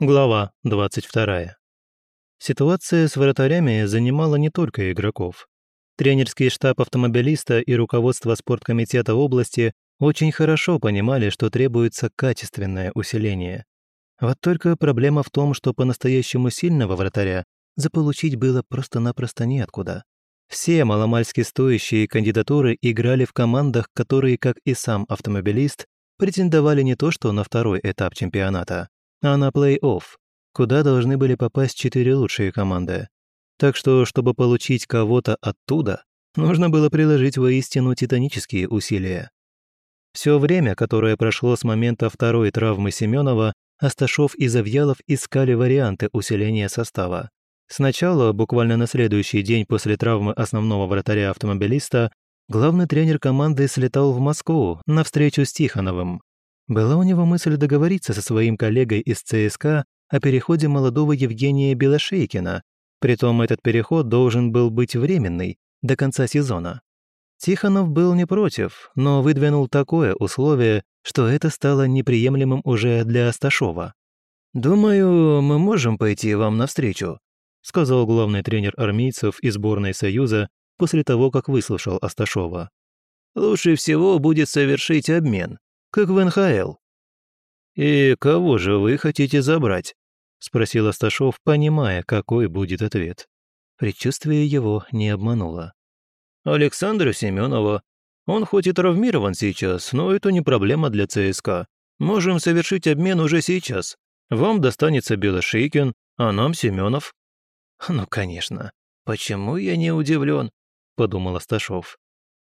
Глава 22. Ситуация с вратарями занимала не только игроков. Тренерский штаб автомобилиста и руководство спорткомитета области очень хорошо понимали, что требуется качественное усиление. Вот только проблема в том, что по-настоящему сильного вратаря заполучить было просто-напросто неоткуда. Все маломальски стоящие кандидатуры играли в командах, которые, как и сам автомобилист, претендовали не то что на второй этап чемпионата, а на плей-офф, куда должны были попасть четыре лучшие команды. Так что, чтобы получить кого-то оттуда, нужно было приложить воистину титанические усилия. Все время, которое прошло с момента второй травмы Семенова, Асташов и Завьялов искали варианты усиления состава. Сначала, буквально на следующий день после травмы основного вратаря-автомобилиста, главный тренер команды слетал в Москву на встречу с Тихоновым. Была у него мысль договориться со своим коллегой из ЦСКА о переходе молодого Евгения Белошейкина, притом этот переход должен был быть временный, до конца сезона. Тихонов был не против, но выдвинул такое условие, что это стало неприемлемым уже для Асташова. «Думаю, мы можем пойти вам навстречу», сказал главный тренер армейцев из сборной Союза после того, как выслушал Асташова. «Лучше всего будет совершить обмен как в НХЛ». «И кого же вы хотите забрать?» – спросил Асташов, понимая, какой будет ответ. Предчувствие его не обмануло. «Александра Семенова. Он хоть и травмирован сейчас, но это не проблема для ЦСКА. Можем совершить обмен уже сейчас. Вам достанется Белошейкин, а нам Семенов». «Ну, конечно. Почему я не удивлен?» – подумал Асташов.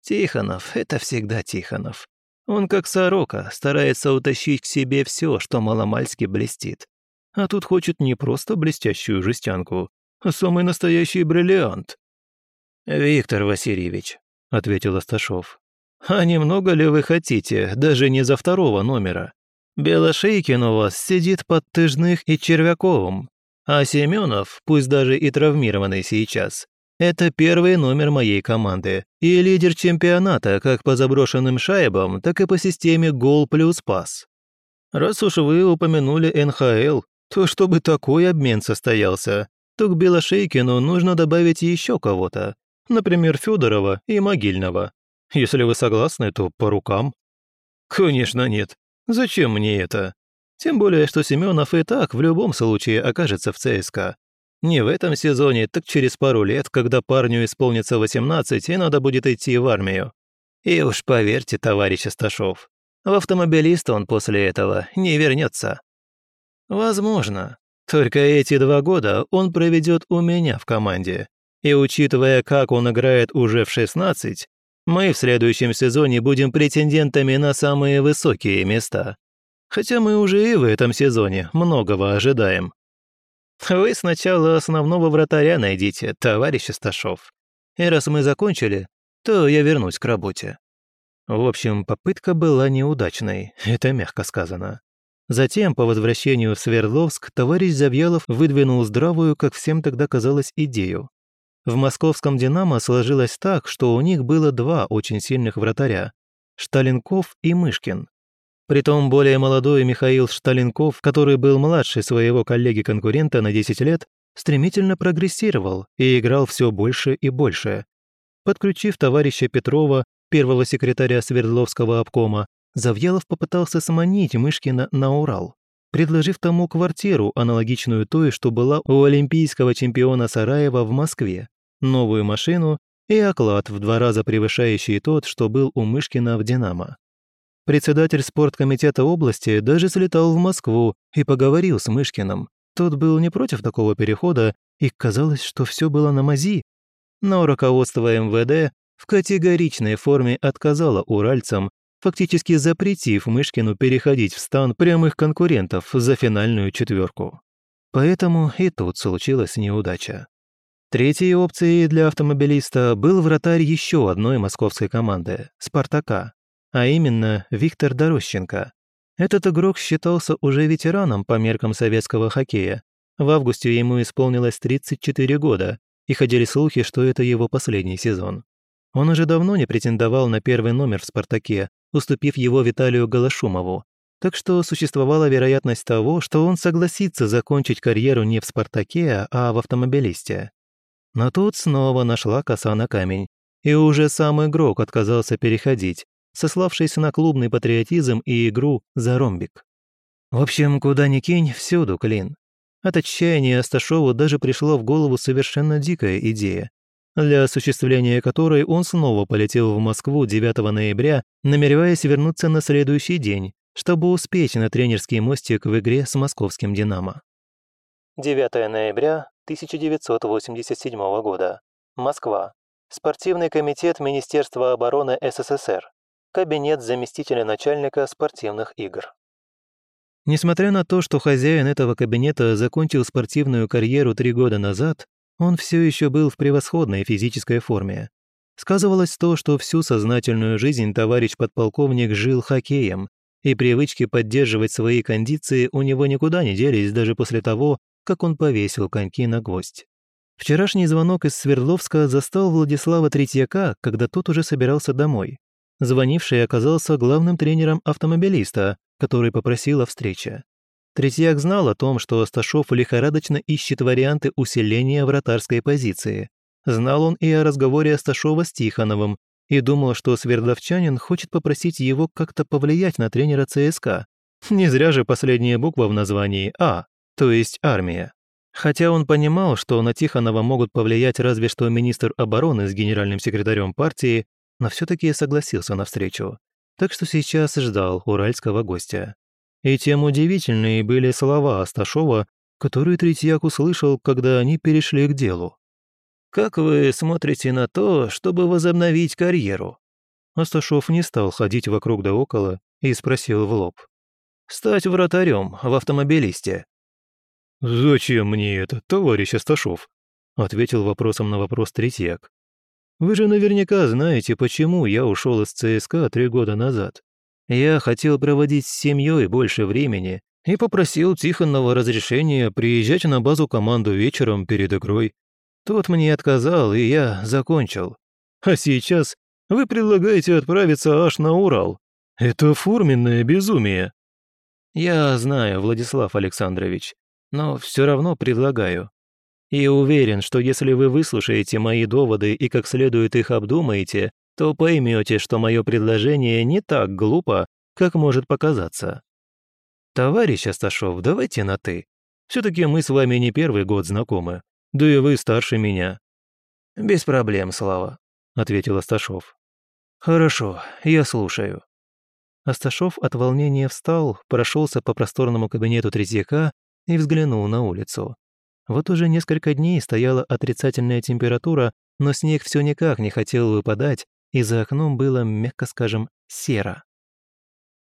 «Тихонов – это всегда Тихонов. Он, как сорока, старается утащить к себе все, что маломальски блестит. А тут хочет не просто блестящую жестянку, а самый настоящий бриллиант. «Виктор Васильевич», — ответил Асташов, «а немного ли вы хотите, даже не за второго номера? Белошейкин у вас сидит под Тыжных и Червяковым, а Семенов, пусть даже и травмированный сейчас, это первый номер моей команды и лидер чемпионата как по заброшенным шайбам, так и по системе гол плюс пас. Раз уж вы упомянули НХЛ, то чтобы такой обмен состоялся, то к Белошейкину нужно добавить еще кого-то, например, Федорова и Могильного. Если вы согласны, то по рукам. Конечно нет. Зачем мне это? Тем более, что Семенов и так в любом случае окажется в ЦСКА. Не в этом сезоне, так через пару лет, когда парню исполнится 18 и надо будет идти в армию. И уж поверьте, товарищ Асташов, в автомобилист он после этого не вернется. Возможно. Только эти два года он проведет у меня в команде. И учитывая, как он играет уже в 16, мы в следующем сезоне будем претендентами на самые высокие места. Хотя мы уже и в этом сезоне многого ожидаем. Вы сначала основного вратаря найдите, товарищ Сташов. И раз мы закончили, то я вернусь к работе». В общем, попытка была неудачной, это мягко сказано. Затем, по возвращению в Свердловск, товарищ Завьялов выдвинул здравую, как всем тогда казалось, идею. В московском «Динамо» сложилось так, что у них было два очень сильных вратаря – Шталенков и Мышкин. Притом более молодой Михаил Шталенков, который был младше своего коллеги-конкурента на 10 лет, стремительно прогрессировал и играл все больше и больше. Подключив товарища Петрова, первого секретаря Свердловского обкома, Завьялов попытался сманить Мышкина на Урал, предложив тому квартиру, аналогичную той, что была у олимпийского чемпиона Сараева в Москве, новую машину и оклад в два раза превышающий тот, что был у Мышкина в «Динамо». Председатель спорткомитета области даже слетал в Москву и поговорил с Мышкиным. Тот был не против такого перехода, и казалось, что все было на мази. Но руководство МВД в категоричной форме отказало уральцам, фактически запретив Мышкину переходить в стан прямых конкурентов за финальную четверку. Поэтому и тут случилась неудача. Третьей опцией для автомобилиста был вратарь еще одной московской команды – «Спартака», а именно Виктор Дорощенко. Этот игрок считался уже ветераном по меркам советского хоккея. В августе ему исполнилось 34 года, и ходили слухи, что это его последний сезон. Он уже давно не претендовал на первый номер в «Спартаке», уступив его Виталию Голошумову. так что существовала вероятность того, что он согласится закончить карьеру не в «Спартаке», а в автомобилисте. Но тут снова нашла коса на камень, и уже сам игрок отказался переходить, сославшись на клубный патриотизм и игру за ромбик. В общем, куда ни кинь, всюду клин. От отчаяния Асташову даже пришло в голову совершенно дикая идея, для осуществления которой он снова полетел в Москву 9 ноября, намереваясь вернуться на следующий день, чтобы успеть на тренерский мостик в игре с московским «Динамо». 9 ноября 1987 года. Москва. Спортивный комитет Министерства обороны СССР. Кабинет заместителя начальника спортивных игр. Несмотря на то, что хозяин этого кабинета закончил спортивную карьеру три года назад, он все еще был в превосходной физической форме. Сказывалось то, что всю сознательную жизнь товарищ подполковник жил хоккеем, и привычки поддерживать свои кондиции у него никуда не делись даже после того, как он повесил коньки на гвоздь. Вчерашний звонок из Свердловска застал Владислава Третьяка, когда тот уже собирался домой. Звонивший оказался главным тренером автомобилиста, который попросил о встрече. Третьяк знал о том, что Асташов лихорадочно ищет варианты усиления вратарской позиции. Знал он и о разговоре Асташова с Тихоновым и думал, что Свердловчанин хочет попросить его как-то повлиять на тренера ЦСКА. Не зря же последняя буква в названии «А», то есть армия. Хотя он понимал, что на Тихонова могут повлиять разве что министр обороны с генеральным секретарем партии, но все таки согласился на встречу так что сейчас ждал уральского гостя. И тем удивительнее были слова Асташова, которые Третьяк услышал, когда они перешли к делу. «Как вы смотрите на то, чтобы возобновить карьеру?» Асташов не стал ходить вокруг да около и спросил в лоб. «Стать вратарем в автомобилисте». «Зачем мне это, товарищ Асташов?» ответил вопросом на вопрос Третьяк. Вы же наверняка знаете, почему я ушел из ЦСКА три года назад. Я хотел проводить с семьей больше времени и попросил Тихонова разрешения приезжать на базу команду вечером перед игрой. Тот мне отказал, и я закончил. А сейчас вы предлагаете отправиться аж на Урал. Это форменное безумие. Я знаю, Владислав Александрович, но все равно предлагаю. И уверен, что если вы выслушаете мои доводы и как следует их обдумаете, то поймете, что мое предложение не так глупо, как может показаться. Товарищ Асташов, давайте на «ты». Все-таки мы с вами не первый год знакомы, да и вы старше меня». «Без проблем, Слава», — ответил Асташов. «Хорошо, я слушаю». Асташов от волнения встал, прошелся по просторному кабинету Третьяка и взглянул на улицу. Вот уже несколько дней стояла отрицательная температура, но снег все никак не хотел выпадать, и за окном было, мягко скажем, серо.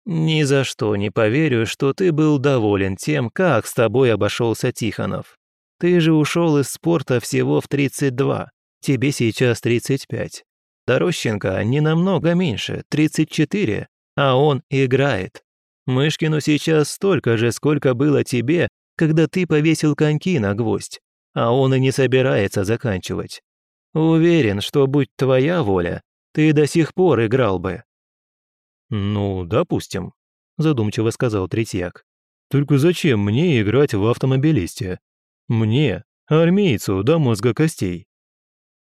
«Ни за что не поверю, что ты был доволен тем, как с тобой обошелся Тихонов. Ты же ушел из спорта всего в 32, тебе сейчас 35. Дорощенко не намного меньше, 34, а он играет. Мышкину сейчас столько же, сколько было тебе, когда ты повесил коньки на гвоздь, а он и не собирается заканчивать. Уверен, что будь твоя воля, ты до сих пор играл бы». «Ну, допустим», – задумчиво сказал Третьяк. «Только зачем мне играть в автомобилисте? Мне, армейцу, до мозга костей».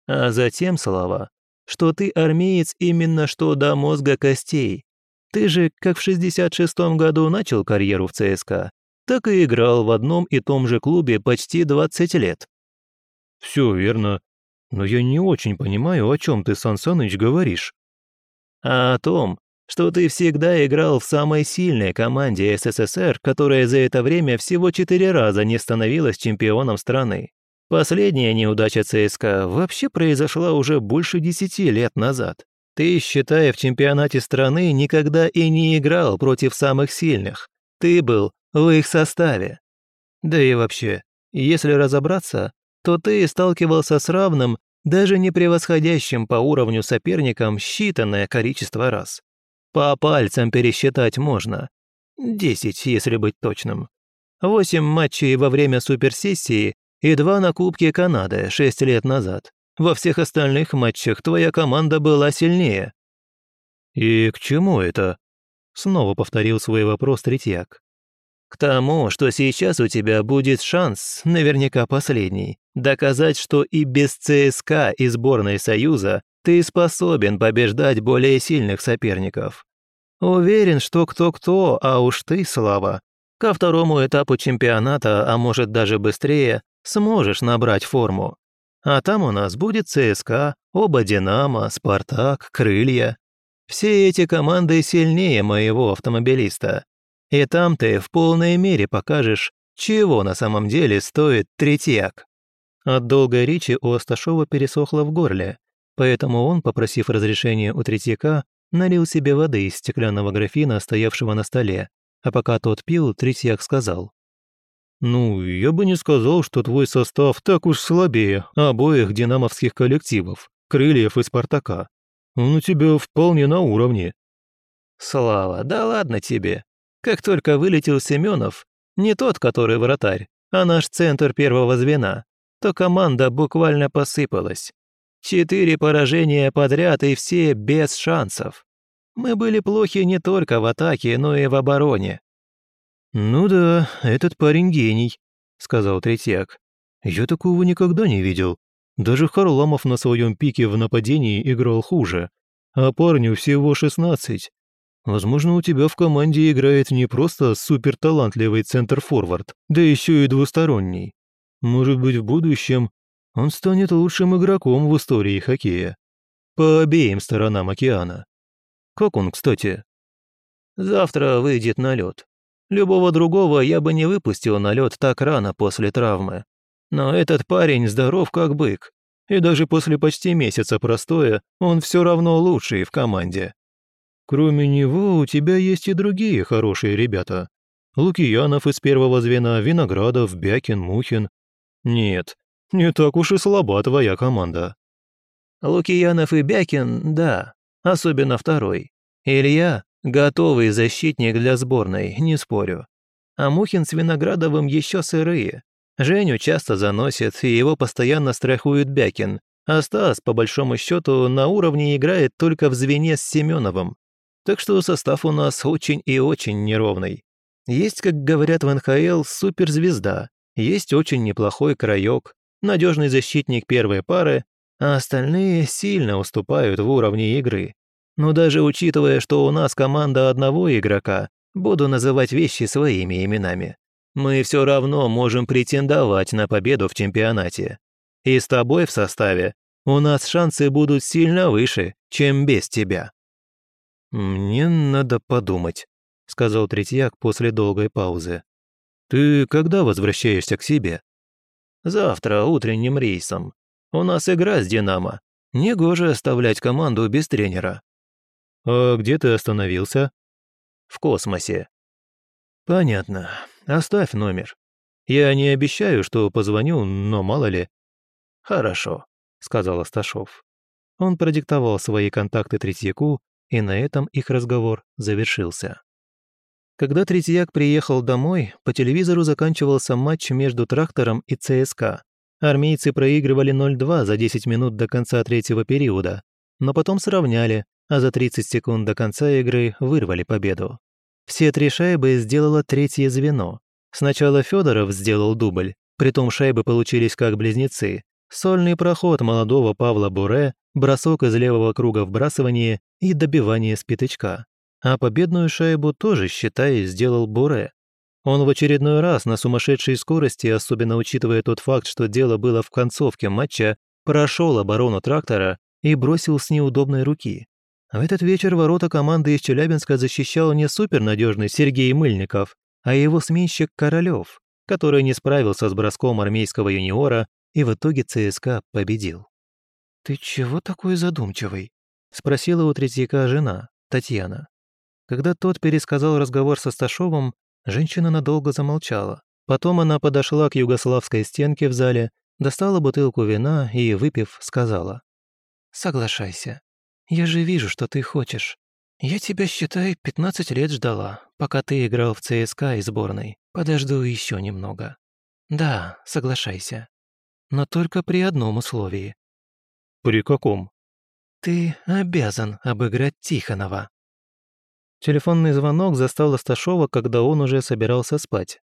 «А затем, Слава, что ты армеец именно что до мозга костей. Ты же, как в 66-м году начал карьеру в ЦСКА, так и играл в одном и том же клубе почти 20 лет. Все верно, но я не очень понимаю, о чем ты, Сан Саныч, говоришь. А о том, что ты всегда играл в самой сильной команде СССР, которая за это время всего четыре раза не становилась чемпионом страны. Последняя неудача ЦСКА вообще произошла уже больше десяти лет назад. Ты, считая в чемпионате страны, никогда и не играл против самых сильных. Ты был в их составе. Да и вообще, если разобраться, то ты сталкивался с равным, даже не превосходящим по уровню соперником считанное количество раз. По пальцам пересчитать можно. Десять, если быть точным. Восемь матчей во время суперсессии и два на Кубке Канады шесть лет назад. Во всех остальных матчах твоя команда была сильнее. И к чему это? Снова повторил свой вопрос Третьяк. К тому, что сейчас у тебя будет шанс, наверняка последний, доказать, что и без ЦСКА и сборной Союза ты способен побеждать более сильных соперников. Уверен, что кто-кто, а уж ты, Слава, ко второму этапу чемпионата, а может даже быстрее, сможешь набрать форму. А там у нас будет ЦСКА, оба «Динамо», «Спартак», «Крылья». Все эти команды сильнее моего автомобилиста. И там ты в полной мере покажешь, чего на самом деле стоит третьяк». От долгой речи у Асташова пересохло в горле, поэтому он, попросив разрешения у третьяка, налил себе воды из стеклянного графина, стоявшего на столе, а пока тот пил, третьяк сказал. «Ну, я бы не сказал, что твой состав так уж слабее обоих динамовских коллективов, Крыльев и Спартака. Он у тебя вполне на уровне». «Слава, да ладно тебе. Как только вылетел Семенов, не тот, который вратарь, а наш центр первого звена, то команда буквально посыпалась. Четыре поражения подряд и все без шансов. Мы были плохи не только в атаке, но и в обороне. «Ну да, этот парень гений», — сказал Третьяк. «Я такого никогда не видел. Даже Харламов на своем пике в нападении играл хуже. А парню всего шестнадцать. Возможно, у тебя в команде играет не просто суперталантливый центр-форвард, да еще и двусторонний. Может быть, в будущем он станет лучшим игроком в истории хоккея. По обеим сторонам океана. Как он, кстати? Завтра выйдет на лед. Любого другого я бы не выпустил на лед так рано после травмы. Но этот парень здоров как бык. И даже после почти месяца простоя он все равно лучший в команде. Кроме него у тебя есть и другие хорошие ребята. Лукиянов из первого звена, Виноградов, Бякин, Мухин. Нет, не так уж и слаба твоя команда. Лукиянов и Бякин, да, особенно второй. Илья – готовый защитник для сборной, не спорю. А Мухин с Виноградовым еще сырые. Женю часто заносит, и его постоянно страхует Бякин, а Стас, по большому счету, на уровне играет только в звене с Семеновым. Так что состав у нас очень и очень неровный. Есть, как говорят в НХЛ, суперзвезда, есть очень неплохой краек, надежный защитник первой пары, а остальные сильно уступают в уровне игры. Но даже учитывая, что у нас команда одного игрока, буду называть вещи своими именами. Мы все равно можем претендовать на победу в чемпионате. И с тобой в составе у нас шансы будут сильно выше, чем без тебя. «Мне надо подумать», — сказал Третьяк после долгой паузы. «Ты когда возвращаешься к себе?» «Завтра утренним рейсом. У нас игра с «Динамо». Негоже оставлять команду без тренера». «А где ты остановился?» «В космосе». «Понятно. Оставь номер. Я не обещаю, что позвоню, но мало ли». «Хорошо», — сказал Асташов. Он продиктовал свои контакты Третьяку, и на этом их разговор завершился. Когда Третьяк приехал домой, по телевизору заканчивался матч между «Трактором» и ЦСКА. Армейцы проигрывали 0-2 за 10 минут до конца третьего периода, но потом сравняли, а за 30 секунд до конца игры вырвали победу. Все три шайбы сделало третье звено. Сначала Федоров сделал дубль, притом шайбы получились как близнецы. Сольный проход молодого Павла Буре бросок из левого круга вбрасывания и добивание с пятачка. А победную шайбу тоже, считай, сделал Буре. Он в очередной раз на сумасшедшей скорости, особенно учитывая тот факт, что дело было в концовке матча, прошел оборону трактора и бросил с неудобной руки. В этот вечер ворота команды из Челябинска защищал не супернадежный Сергей Мыльников, а его сменщик Королёв, который не справился с броском армейского юниора и в итоге ЦСКА победил. «Ты чего такой задумчивый?» — спросила у Третьяка жена, Татьяна. Когда тот пересказал разговор со Сташовым, женщина надолго замолчала. Потом она подошла к югославской стенке в зале, достала бутылку вина и, выпив, сказала. «Соглашайся. Я же вижу, что ты хочешь. Я тебя, считай, 15 лет ждала, пока ты играл в ЦСКА и сборной. Подожду еще немного. Да, соглашайся. Но только при одном условии. «При каком?» «Ты обязан обыграть Тихонова». Телефонный звонок застал Асташова, когда он уже собирался спать.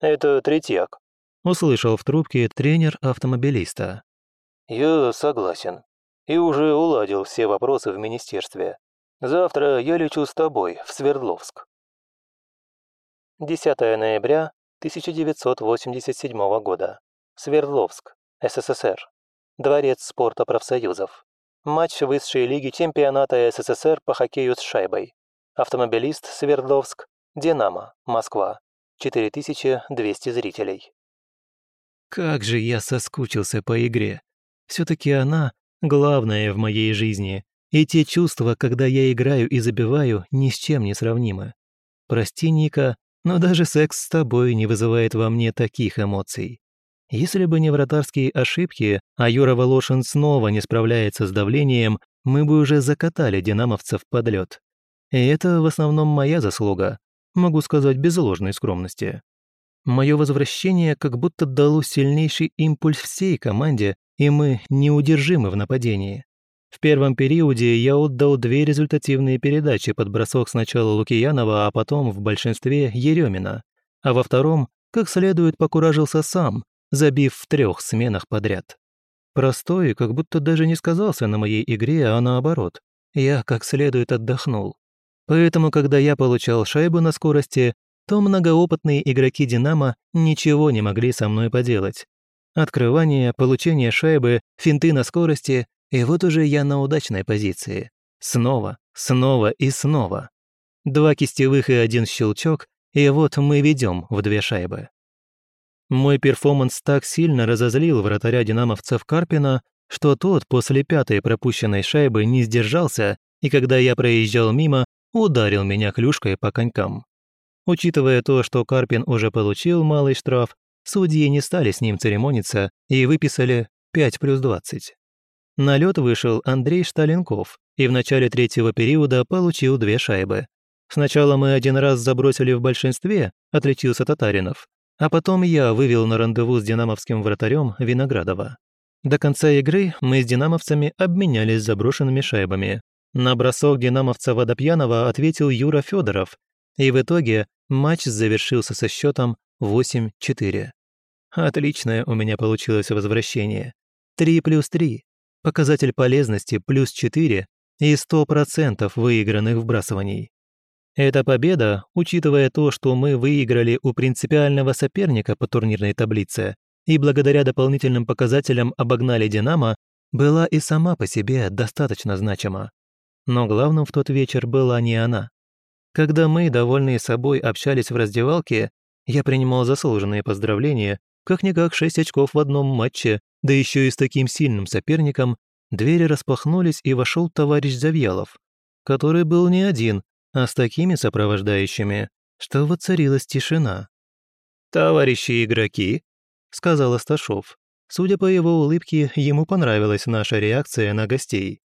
«Это Третьяк», — услышал в трубке тренер автомобилиста. «Я согласен. И уже уладил все вопросы в министерстве. Завтра я лечу с тобой в Свердловск». 10 ноября 1987 года. Свердловск, СССР. Дворец спорта профсоюзов. Матч высшей лиги чемпионата СССР по хоккею с шайбой. Автомобилист Свердловск, Динамо, Москва. 4200 зрителей. Как же я соскучился по игре. все таки она главное в моей жизни. И те чувства, когда я играю и забиваю, ни с чем не сравнимы. Прости, Ника, но даже секс с тобой не вызывает во мне таких эмоций. Если бы не вратарские ошибки, а Юра Волошин снова не справляется с давлением, мы бы уже закатали динамовцев под лед. И это в основном моя заслуга, могу сказать без ложной скромности. Мое возвращение как будто дало сильнейший импульс всей команде, и мы неудержимы в нападении. В первом периоде я отдал две результативные передачи под бросок сначала Лукиянова, а потом в большинстве Еремина. А во втором, как следует, покуражился сам, забив в трех сменах подряд. Простой, как будто даже не сказался на моей игре, а наоборот. Я как следует отдохнул. Поэтому, когда я получал шайбу на скорости, то многоопытные игроки «Динамо» ничего не могли со мной поделать. Открывание, получение шайбы, финты на скорости, и вот уже я на удачной позиции. Снова, снова и снова. Два кистевых и один щелчок, и вот мы ведем в две шайбы. Мой перформанс так сильно разозлил вратаря динамовцев Карпина, что тот после пятой пропущенной шайбы не сдержался, и когда я проезжал мимо, ударил меня клюшкой по конькам. Учитывая то, что Карпин уже получил малый штраф, судьи не стали с ним церемониться и выписали 5 плюс 20. На лед вышел Андрей Шталенков и в начале третьего периода получил две шайбы. Сначала мы один раз забросили в большинстве, отличился Татаринов, а потом я вывел на рандеву с динамовским вратарем Виноградова. До конца игры мы с динамовцами обменялись заброшенными шайбами, на бросок динамовца Водопьянова ответил Юра Федоров, и в итоге матч завершился со счетом 8-4. Отличное у меня получилось возвращение. 3 плюс 3, показатель полезности плюс 4 и 100% выигранных вбрасываний. Эта победа, учитывая то, что мы выиграли у принципиального соперника по турнирной таблице и благодаря дополнительным показателям обогнали «Динамо», была и сама по себе достаточно значима. Но главным в тот вечер была не она. Когда мы, довольные собой, общались в раздевалке, я принимал заслуженные поздравления, как-никак шесть очков в одном матче, да еще и с таким сильным соперником, двери распахнулись и вошел товарищ Завьялов, который был не один, а с такими сопровождающими, что воцарилась тишина. «Товарищи игроки», — сказал Асташов. Судя по его улыбке, ему понравилась наша реакция на гостей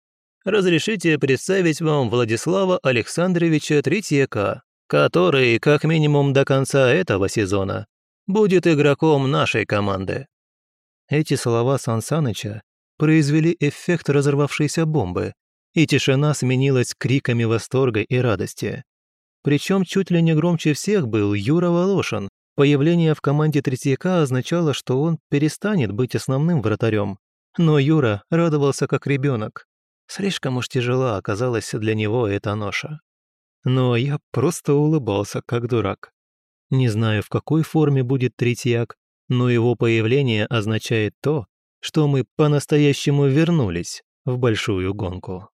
разрешите представить вам Владислава Александровича Третьяка, который, как минимум до конца этого сезона, будет игроком нашей команды». Эти слова Сан Саныча произвели эффект разорвавшейся бомбы, и тишина сменилась криками восторга и радости. Причем чуть ли не громче всех был Юра Волошин. Появление в команде Третьяка означало, что он перестанет быть основным вратарем. Но Юра радовался как ребенок. Слишком уж тяжела оказалась для него эта ноша. Но я просто улыбался, как дурак. Не знаю, в какой форме будет Третьяк, но его появление означает то, что мы по-настоящему вернулись в большую гонку.